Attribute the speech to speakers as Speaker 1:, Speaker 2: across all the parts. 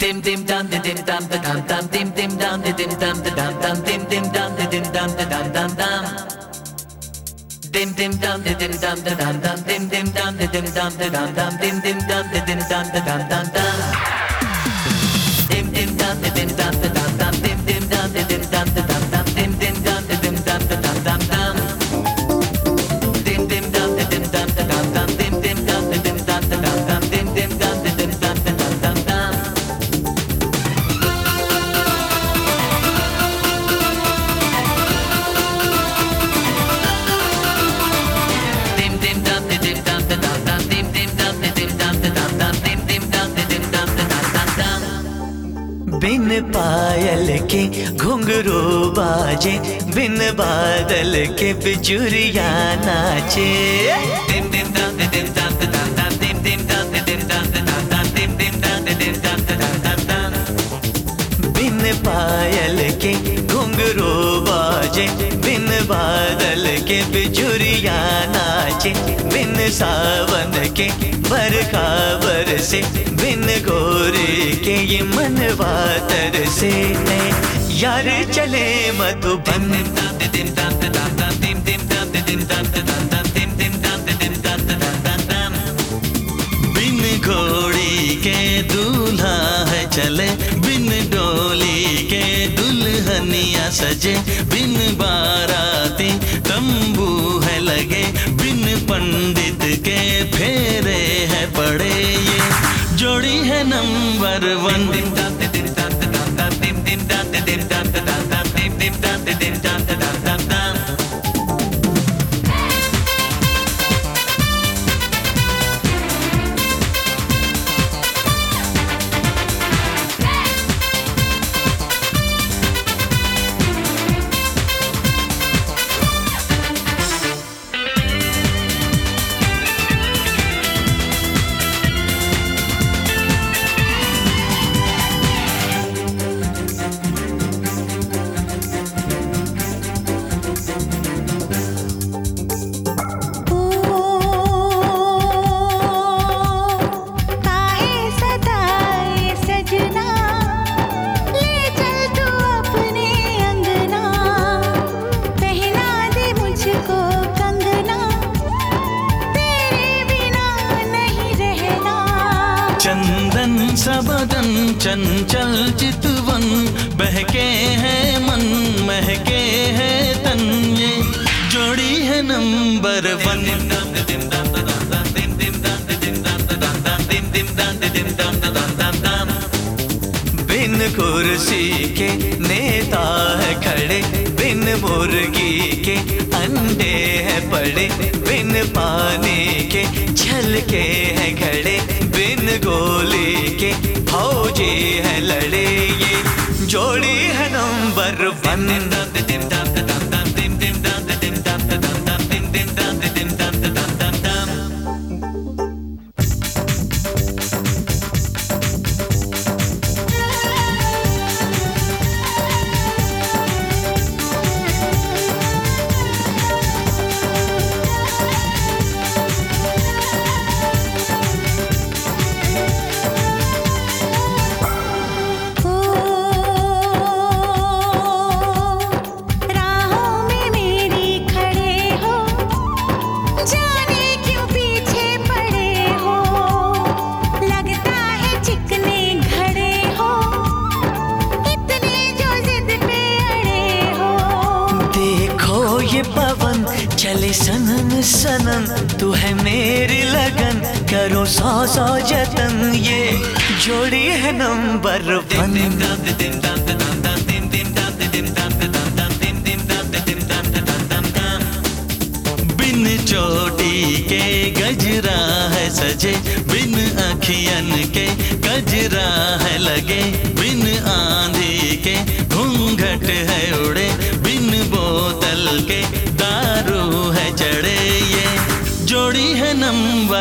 Speaker 1: Dim dim dum da dim dum da dum dum dim dim dum da dim dum da dum dum dim dim dum da dim dum da dum dum dum Dim dim dum dim dum da dum dum dim dim dum dim dum da dum dum dim dim dum da
Speaker 2: बिन पायल के घुंघरू बाजे बिन बादल के बिजुरिया नाचे बिन पायल के घुंघरू बाजे बिन बादल के बिजुरिया नाचे बिन सावन के बरखा से बिन गोरे के ये मनवा तरसे यार चले
Speaker 1: मधु
Speaker 3: बिन। चले, बिन डोली के दुल्हनिया सजे, बिन बाराती तंबू है लगे, बिन पंडित के फेर नंबर चंदन, सबदन, चंचल चितवन। बहके है मन, महके है तन ये जोड़ी है नंबर वन।
Speaker 2: बिन कुर्सी के नेता है खड़े, बिन मुर्गी के अंडे है पड़े, बिन पानी के छलके गोली के फौजी है लड़े ये जोड़ी है नंबर वन। के पवन चले सनम सनम तू है मेरी लगन, करो सौ सौ जतन। ये जोड़ी है नंबर वन।
Speaker 3: बिन चोटी के गजरा है सजे, बिन अखियन के गजरा है लगे, बिन आंधी के घूंघट है उड़े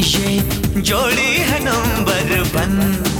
Speaker 3: ये जोड़ी है नंबर वन।